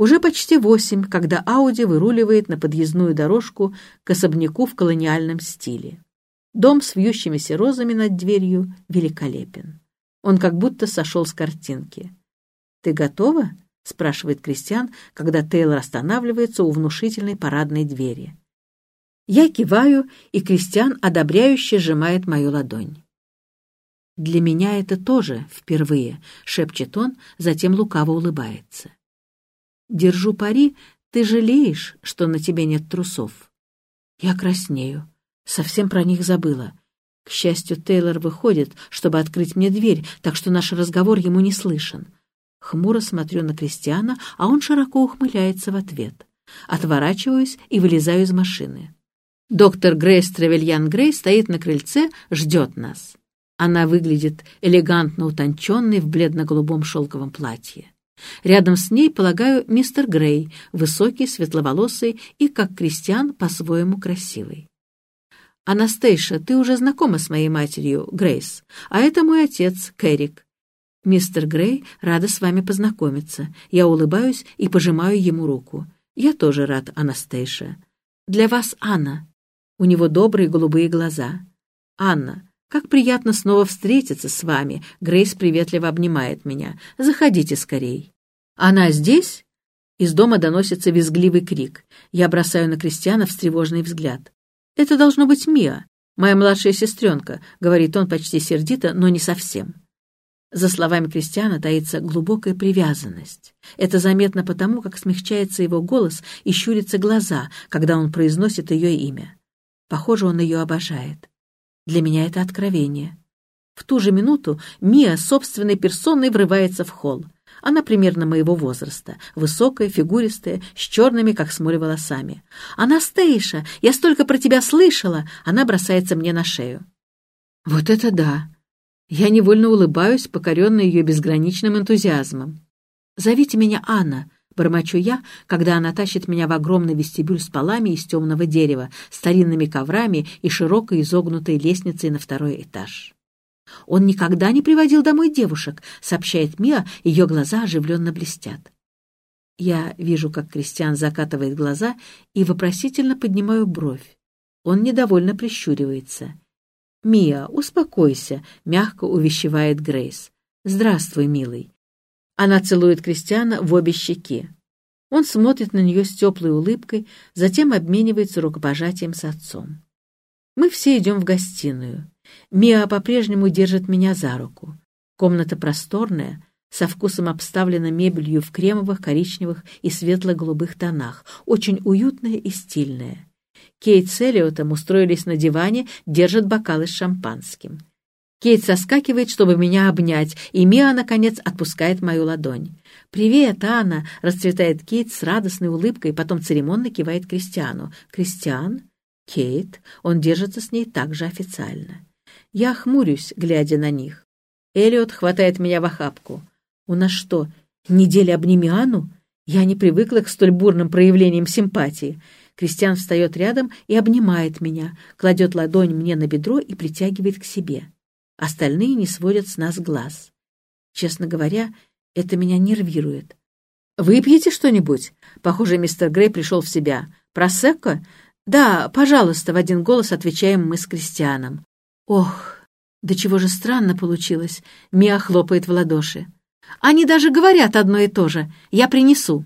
Уже почти восемь, когда Ауди выруливает на подъездную дорожку к особняку в колониальном стиле. Дом с вьющимися розами над дверью великолепен. Он как будто сошел с картинки. «Ты готова?» — спрашивает Кристиан, когда Тейлор останавливается у внушительной парадной двери. Я киваю, и Кристиан одобряюще сжимает мою ладонь. «Для меня это тоже впервые», — шепчет он, затем лукаво улыбается. Держу пари, ты жалеешь, что на тебе нет трусов. Я краснею. Совсем про них забыла. К счастью, Тейлор выходит, чтобы открыть мне дверь, так что наш разговор ему не слышен. Хмуро смотрю на Кристиана, а он широко ухмыляется в ответ. Отворачиваюсь и вылезаю из машины. Доктор Грейс Тревельян Грей стоит на крыльце, ждет нас. Она выглядит элегантно утонченной в бледно-голубом шелковом платье. Рядом с ней, полагаю, мистер Грей, высокий, светловолосый и, как крестьян, по-своему красивый. «Анастейша, ты уже знакома с моей матерью, Грейс, а это мой отец, Кэрик. Мистер Грей, рада с вами познакомиться. Я улыбаюсь и пожимаю ему руку. Я тоже рад, Анастейша. Для вас Анна. У него добрые голубые глаза. Анна, «Как приятно снова встретиться с вами!» Грейс приветливо обнимает меня. «Заходите скорей!» «Она здесь?» Из дома доносится визгливый крик. Я бросаю на Кристиана встревоженный взгляд. «Это должно быть Мия, моя младшая сестренка», — говорит он почти сердито, но не совсем. За словами Кристиана таится глубокая привязанность. Это заметно потому, как смягчается его голос и щурятся глаза, когда он произносит ее имя. Похоже, он ее обожает. Для меня это откровение. В ту же минуту Мия собственной персоной врывается в холл. Она примерно моего возраста, высокая, фигуристая, с черными, как смоль, волосами. «Анастейша, я столько про тебя слышала!» Она бросается мне на шею. «Вот это да!» Я невольно улыбаюсь, покоренная ее безграничным энтузиазмом. «Зовите меня Анна», Бормочу я, когда она тащит меня в огромный вестибюль с полами из темного дерева, старинными коврами и широкой изогнутой лестницей на второй этаж. «Он никогда не приводил домой девушек», — сообщает Мия, ее глаза оживленно блестят. Я вижу, как Кристиан закатывает глаза и вопросительно поднимаю бровь. Он недовольно прищуривается. «Мия, успокойся», — мягко увещевает Грейс. «Здравствуй, милый. Она целует Кристиана в обе щеки. Он смотрит на нее с теплой улыбкой, затем обменивается рукопожатием с отцом. Мы все идем в гостиную. Миа по-прежнему держит меня за руку. Комната просторная, со вкусом обставлена мебелью в кремовых, коричневых и светло-голубых тонах, очень уютная и стильная. Кейт с Эллиотом устроились на диване, держат бокалы с шампанским. Кейт соскакивает, чтобы меня обнять, и Миа, наконец, отпускает мою ладонь. «Привет, Анна!» — расцветает Кейт с радостной улыбкой, потом церемонно кивает Кристиану. «Кристиан?» «Кейт?» Он держится с ней так же официально. Я хмурюсь, глядя на них. Эллиот хватает меня в охапку. «У нас что, неделя обними Анну?» Я не привыкла к столь бурным проявлениям симпатии. Кристиан встает рядом и обнимает меня, кладет ладонь мне на бедро и притягивает к себе. Остальные не сводят с нас глаз. Честно говоря, это меня нервирует. «Выпьете что-нибудь?» Похоже, мистер Грей пришел в себя. «Просекко?» «Да, пожалуйста», — в один голос отвечаем мы с Кристианом. «Ох, да чего же странно получилось!» Мия хлопает в ладоши. «Они даже говорят одно и то же. Я принесу».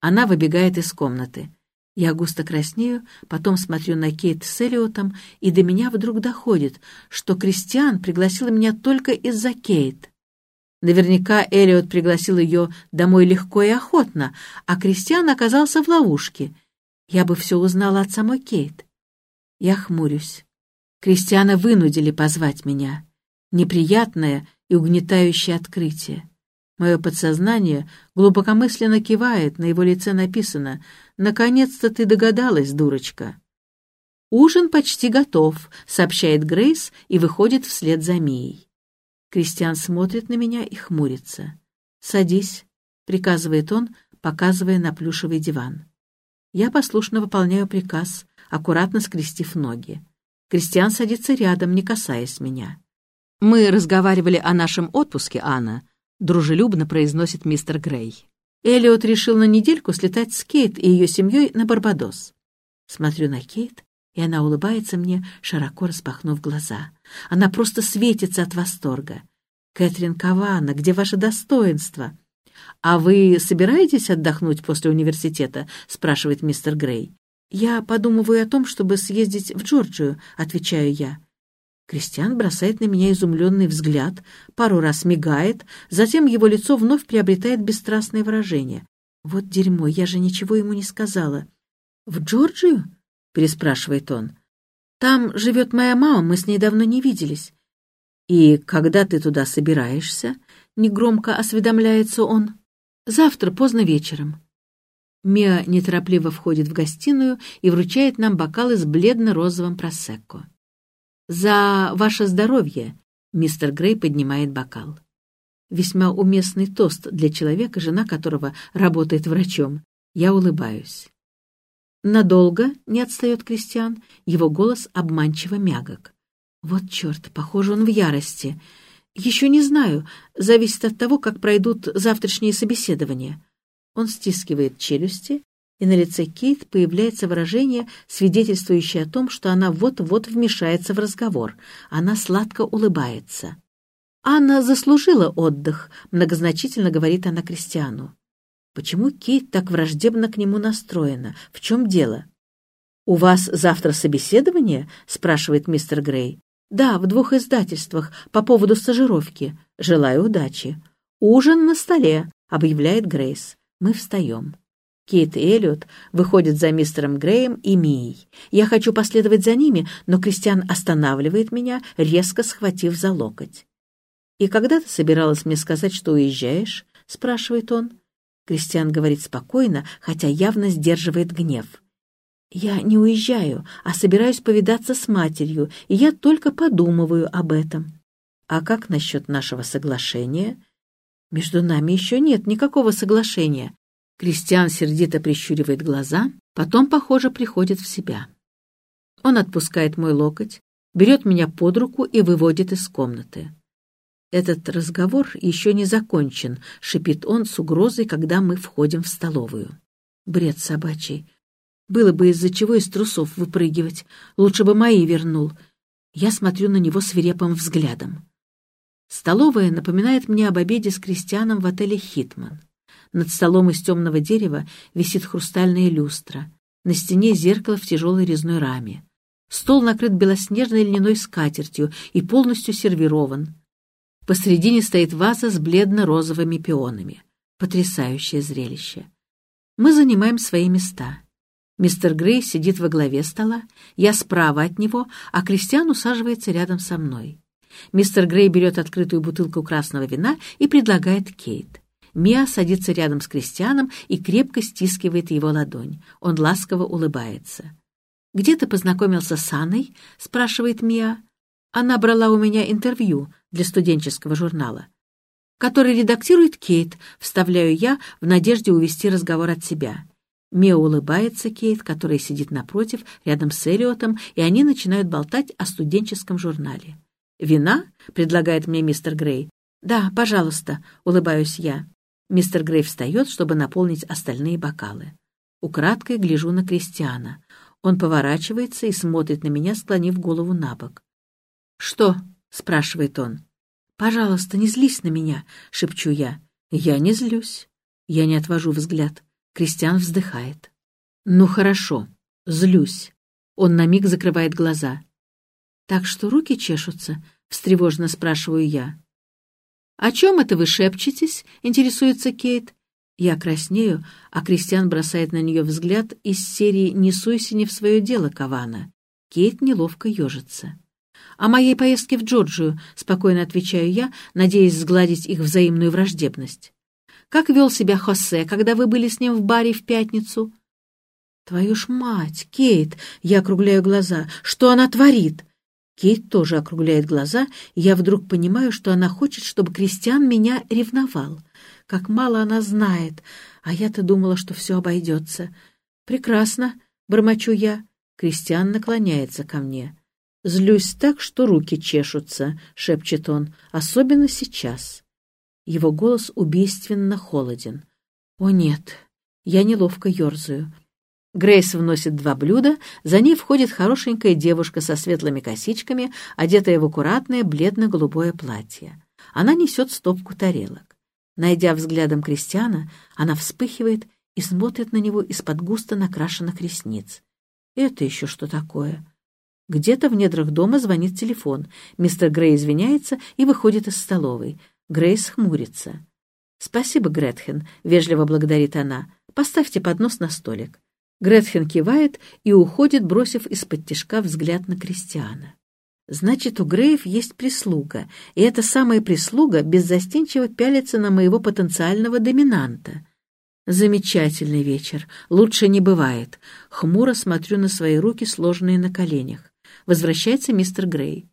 Она выбегает из комнаты. Я густо краснею, потом смотрю на Кейт с Элиотом, и до меня вдруг доходит, что Кристиан пригласил меня только из-за Кейт. Наверняка Элиот пригласил ее домой легко и охотно, а Кристиан оказался в ловушке. Я бы все узнала от самой Кейт. Я хмурюсь. Кристиана вынудили позвать меня. Неприятное и угнетающее открытие. Мое подсознание глубокомысленно кивает, на его лице написано «Наконец-то ты догадалась, дурочка». «Ужин почти готов», — сообщает Грейс и выходит вслед за Мией. Кристиан смотрит на меня и хмурится. «Садись», — приказывает он, показывая на плюшевый диван. Я послушно выполняю приказ, аккуратно скрестив ноги. Кристиан садится рядом, не касаясь меня. «Мы разговаривали о нашем отпуске, Анна», дружелюбно произносит мистер Грей. Элиот решил на недельку слетать с Кейт и ее семьей на Барбадос. Смотрю на Кейт, и она улыбается мне, широко распахнув глаза. Она просто светится от восторга. «Кэтрин Кавана, где ваше достоинство?» «А вы собираетесь отдохнуть после университета?» — спрашивает мистер Грей. «Я подумываю о том, чтобы съездить в Джорджию», — отвечаю я. Кристиан бросает на меня изумленный взгляд, пару раз мигает, затем его лицо вновь приобретает бесстрастное выражение. «Вот дерьмо, я же ничего ему не сказала». «В Джорджию?» — переспрашивает он. «Там живет моя мама, мы с ней давно не виделись». «И когда ты туда собираешься?» — негромко осведомляется он. «Завтра, поздно вечером». Миа неторопливо входит в гостиную и вручает нам бокалы с бледно-розовым просекко. «За ваше здоровье!» — мистер Грей поднимает бокал. Весьма уместный тост для человека, жена которого работает врачом. Я улыбаюсь. Надолго не отстает Кристиан, его голос обманчиво мягок. Вот черт, похоже, он в ярости. Еще не знаю, зависит от того, как пройдут завтрашние собеседования. Он стискивает челюсти, и на лице Кейт появляется выражение, свидетельствующее о том, что она вот-вот вмешается в разговор. Она сладко улыбается. «Анна заслужила отдых», — многозначительно говорит она Кристиану. Почему Кейт так враждебно к нему настроена? В чем дело? «У вас завтра собеседование?» — спрашивает мистер Грей. «Да, в двух издательствах, по поводу стажировки. Желаю удачи». «Ужин на столе», — объявляет Грейс. Мы встаем. Кейт и Эллиот выходят за мистером Греем и Мией. Я хочу последовать за ними, но Кристиан останавливает меня, резко схватив за локоть. «И когда ты собиралась мне сказать, что уезжаешь?» — спрашивает он. Кристиан говорит спокойно, хотя явно сдерживает гнев. «Я не уезжаю, а собираюсь повидаться с матерью, и я только подумываю об этом». «А как насчет нашего соглашения?» «Между нами еще нет никакого соглашения». Кристиан сердито прищуривает глаза, потом, похоже, приходит в себя. Он отпускает мой локоть, берет меня под руку и выводит из комнаты. «Этот разговор еще не закончен», — шипит он с угрозой, когда мы входим в столовую. Бред собачий. Было бы из-за чего из трусов выпрыгивать. Лучше бы мои вернул. Я смотрю на него свирепым взглядом. Столовая напоминает мне об обеде с крестьяном в отеле «Хитман». Над столом из темного дерева висит хрустальная люстра. На стене зеркало в тяжелой резной раме. Стол накрыт белоснежной льняной скатертью и полностью сервирован. Посредине стоит ваза с бледно-розовыми пионами. Потрясающее зрелище. Мы занимаем свои места. Мистер Грей сидит во главе стола, я справа от него, а Кристиан усаживается рядом со мной. Мистер Грей берет открытую бутылку красного вина и предлагает Кейт. Миа садится рядом с Кристианом и крепко стискивает его ладонь. Он ласково улыбается. «Где ты познакомился с Анной?» — спрашивает Миа. Она брала у меня интервью для студенческого журнала, который редактирует Кейт, вставляю я в надежде увести разговор от себя. Мия улыбается Кейт, которая сидит напротив, рядом с Элиотом, и они начинают болтать о студенческом журнале. «Вина?» — предлагает мне мистер Грей. «Да, пожалуйста», — улыбаюсь я. Мистер Грей встает, чтобы наполнить остальные бокалы. Украдкой гляжу на Кристиана. Он поворачивается и смотрит на меня, склонив голову на бок. «Что?» — спрашивает он. «Пожалуйста, не злись на меня», — шепчу я. «Я не злюсь». Я не отвожу взгляд. Кристиан вздыхает. «Ну хорошо, злюсь». Он на миг закрывает глаза. «Так что руки чешутся?» — встревоженно спрашиваю я. «О чем это вы шепчетесь?» — интересуется Кейт. Я краснею, а Кристиан бросает на нее взгляд из серии «Не суйся не в свое дело, Кавана». Кейт неловко ежится. «О моей поездке в Джорджию», — спокойно отвечаю я, надеясь сгладить их взаимную враждебность. «Как вел себя Хосе, когда вы были с ним в баре в пятницу?» «Твою ж мать, Кейт!» — я округляю глаза. «Что она творит?» Кейт тоже округляет глаза, и я вдруг понимаю, что она хочет, чтобы Кристиан меня ревновал. Как мало она знает, а я-то думала, что все обойдется. «Прекрасно», — бормочу я. Кристиан наклоняется ко мне. «Злюсь так, что руки чешутся», — шепчет он, — «особенно сейчас». Его голос убийственно холоден. О нет, я неловко ерзаю. Грейс вносит два блюда, за ней входит хорошенькая девушка со светлыми косичками, одетая в аккуратное бледно-голубое платье. Она несет стопку тарелок. Найдя взглядом Кристиана, она вспыхивает и смотрит на него из-под густо накрашенных ресниц. Это еще что такое? Где-то в недрах дома звонит телефон. Мистер Грей извиняется и выходит из столовой. Грейс хмурится. «Спасибо, Гретхен», — вежливо благодарит она. «Поставьте поднос на столик». Гретхен кивает и уходит, бросив из-под тишка взгляд на Кристиана. Значит, у Греев есть прислуга, и эта самая прислуга беззастенчиво пялится на моего потенциального доминанта. Замечательный вечер, лучше не бывает. Хмуро смотрю на свои руки, сложенные на коленях. Возвращается мистер Грей.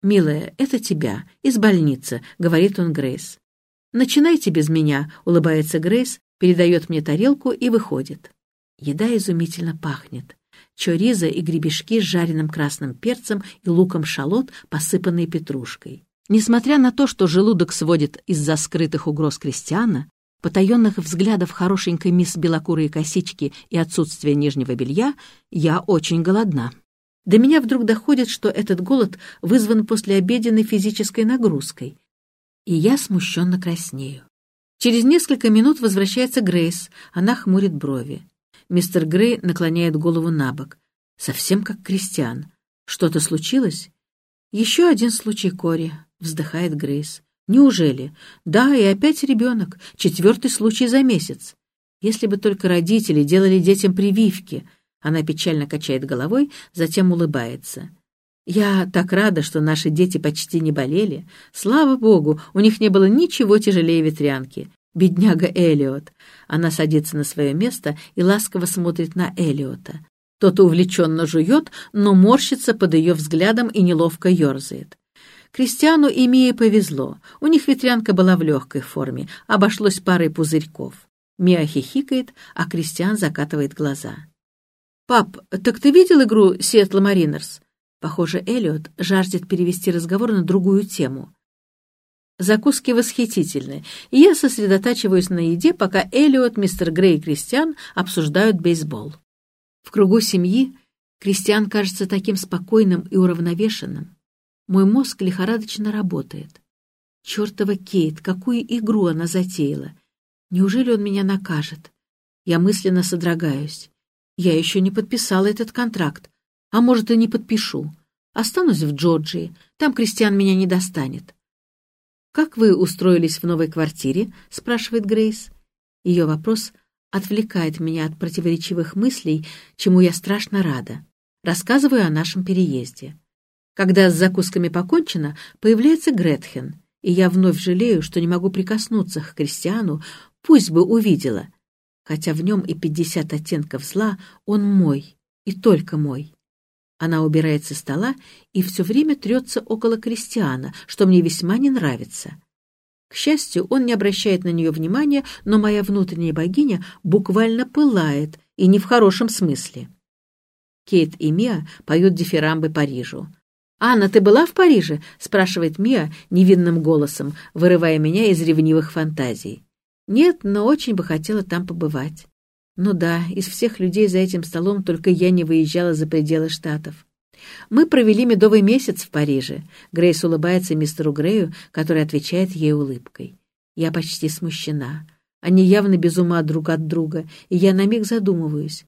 «Милая, это тебя, из больницы», — говорит он Грейс. «Начинайте без меня», — улыбается Грейс, передает мне тарелку и выходит. Еда изумительно пахнет. Чориза и гребешки с жареным красным перцем и луком шалот, посыпанные петрушкой. Несмотря на то, что желудок сводит из-за скрытых угроз крестьяна, потаенных взглядов хорошенькой мисс белокурые косички и отсутствия нижнего белья, я очень голодна. До меня вдруг доходит, что этот голод вызван послеобеденной физической нагрузкой. И я смущенно краснею. Через несколько минут возвращается Грейс, она хмурит брови. Мистер Грей наклоняет голову на бок. Совсем как крестьян. Что-то случилось? Еще один случай Кори, вздыхает Грейс. Неужели? Да, и опять ребенок. Четвертый случай за месяц. Если бы только родители делали детям прививки. Она печально качает головой, затем улыбается. Я так рада, что наши дети почти не болели. Слава богу, у них не было ничего тяжелее ветрянки. Бедняга Элиот. Она садится на свое место и ласково смотрит на Элиота. Тот увлеченно жует, но морщится под ее взглядом и неловко ерзает. Кристиану и Мии повезло. У них ветрянка была в легкой форме, обошлось парой пузырьков. Мия хихикает, а Кристиан закатывает глаза. «Пап, так ты видел игру Сиэтла Маринерс?» Похоже, Эллиот жаждет перевести разговор на другую тему. Закуски восхитительны, и я сосредотачиваюсь на еде, пока Эллиот, мистер Грей и Кристиан обсуждают бейсбол. В кругу семьи Кристиан кажется таким спокойным и уравновешенным. Мой мозг лихорадочно работает. Чертова Кейт, какую игру она затеяла! Неужели он меня накажет? Я мысленно содрогаюсь. Я еще не подписала этот контракт, а может и не подпишу. Останусь в Джорджии, там Кристиан меня не достанет. «Как вы устроились в новой квартире?» — спрашивает Грейс. Ее вопрос отвлекает меня от противоречивых мыслей, чему я страшно рада. Рассказываю о нашем переезде. Когда с закусками покончено, появляется Гретхен, и я вновь жалею, что не могу прикоснуться к Кристиану, пусть бы увидела. Хотя в нем и пятьдесят оттенков зла, он мой, и только мой. Она убирает со стола и все время трется около Кристиана, что мне весьма не нравится. К счастью, он не обращает на нее внимания, но моя внутренняя богиня буквально пылает, и не в хорошем смысле. Кейт и Мия поют дифирамбы Парижу. «Анна, ты была в Париже?» — спрашивает Мия невинным голосом, вырывая меня из ревнивых фантазий. «Нет, но очень бы хотела там побывать». Ну да, из всех людей за этим столом только я не выезжала за пределы Штатов. Мы провели медовый месяц в Париже. Грейс улыбается мистеру Грею, который отвечает ей улыбкой. Я почти смущена. Они явно без ума друг от друга, и я на миг задумываюсь.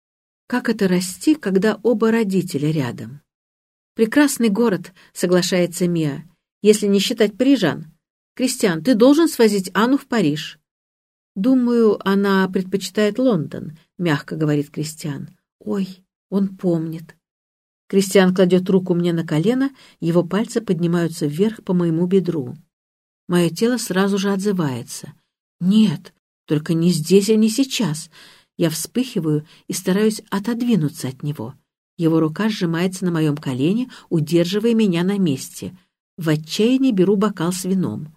Как это расти, когда оба родителя рядом? «Прекрасный город», — соглашается Мия, «если не считать парижан. Кристиан, ты должен свозить Анну в Париж». «Думаю, она предпочитает Лондон», — мягко говорит Кристиан. «Ой, он помнит». Кристиан кладет руку мне на колено, его пальцы поднимаются вверх по моему бедру. Мое тело сразу же отзывается. «Нет, только не здесь и не сейчас». Я вспыхиваю и стараюсь отодвинуться от него. Его рука сжимается на моем колене, удерживая меня на месте. В отчаянии беру бокал с вином.